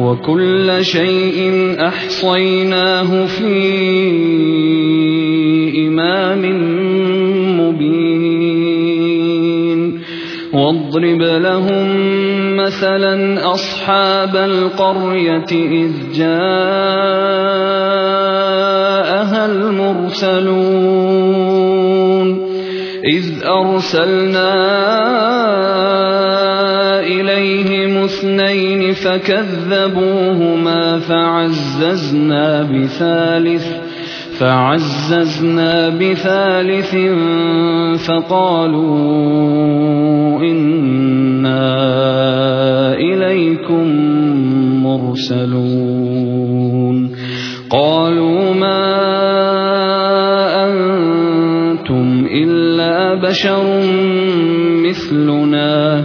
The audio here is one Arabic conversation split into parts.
وكل شيء أحصيناه في إمام مبين. واضرب لهم مثلا أصحاب القرية إذ جاءها المرسلون. إذ أرسلنا إليهم اثنين فكذبوهما فعززنا بثالث فعززنا بثالث فقالوا إنا إليكم مرسلون قالوا ما أنتم إلا بشر مثلنا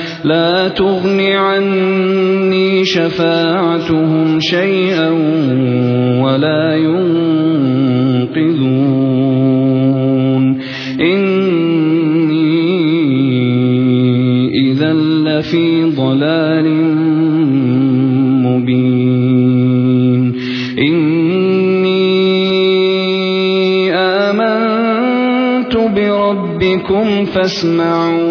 لا تغن عني شفاعتهم شيئا ولا ينقذون. إني إذا لفي ضلال مبين. إني آمنت بربكم فاسمعون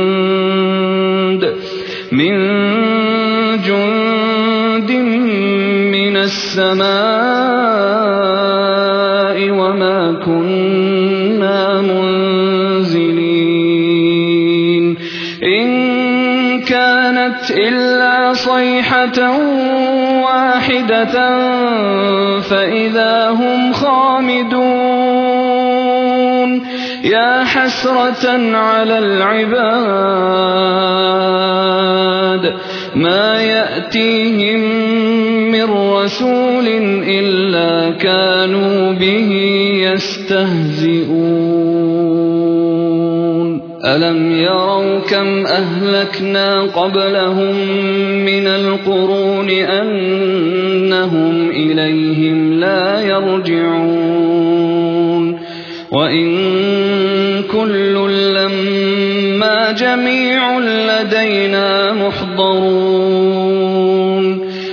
السماء وما كنا منزلين. إن كانت إلا صيحة واحدة فإذا هم خامدون. يا حسرة على العباد ما يأتيهم كانوا به يستهزئون. ألم يروا كم أهلكنا قبلهم من القرون أنهم إليهم لا يرجعون. وإن كل لما جميع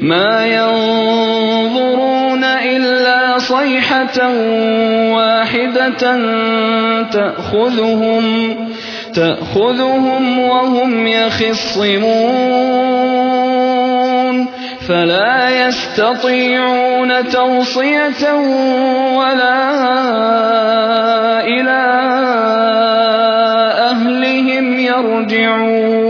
ما ينظرون إلا صيحة واحدة تأخذهم تأخذهم وهم يخصمون. فلا يستطيعون توصية ولا إلى أهلهم يرجعون.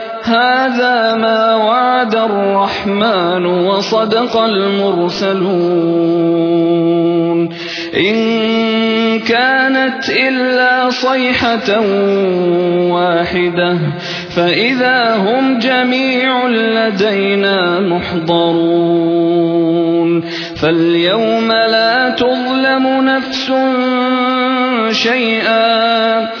هذا ما وعد الرحمن وصدق المرسلون. إن كانت إلا صيحة واحدة فإذا هم جميع لدينا محضرون. فاليوم لا تظلم نفس شيئا.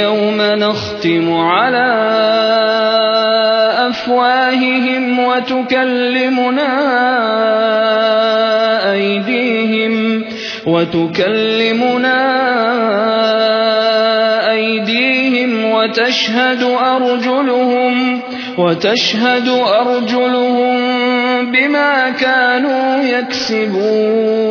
نختم على أفواههم وتكلمنا أيديهم وتكلمنا أيديهم وتشهد أرجلهم وتشهد أرجلهم بما كانوا يكسبون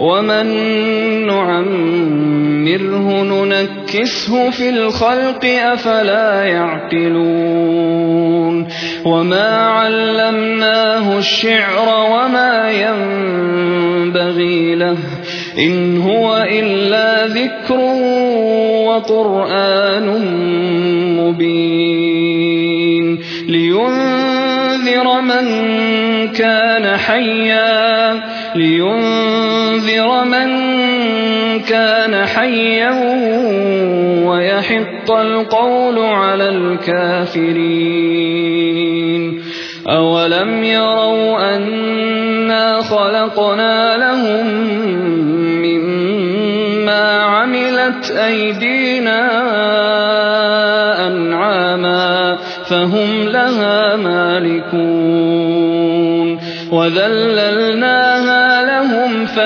ومن نعمره ننكسه في الخلق أفلا يعقلون وما علمناه الشعر وما ينبغي له إن هو إلا ذكر وقرآن مبين لينذر من كان حيا لينذر من كان حيا ويحق القول على الكافرين. أولم يروا أنا خلقنا لهم عملت أيدينا أنعاما فهم لها مالكون. وذللناها لهم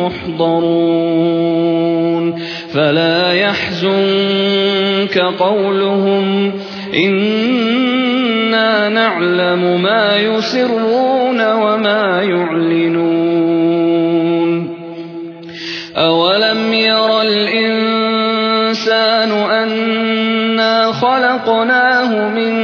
محضرون. فلا يحزنك قولهم. إنا نعلم ما يسرون وما يعلنون. أولم ير الإنسان أنا خلقناه من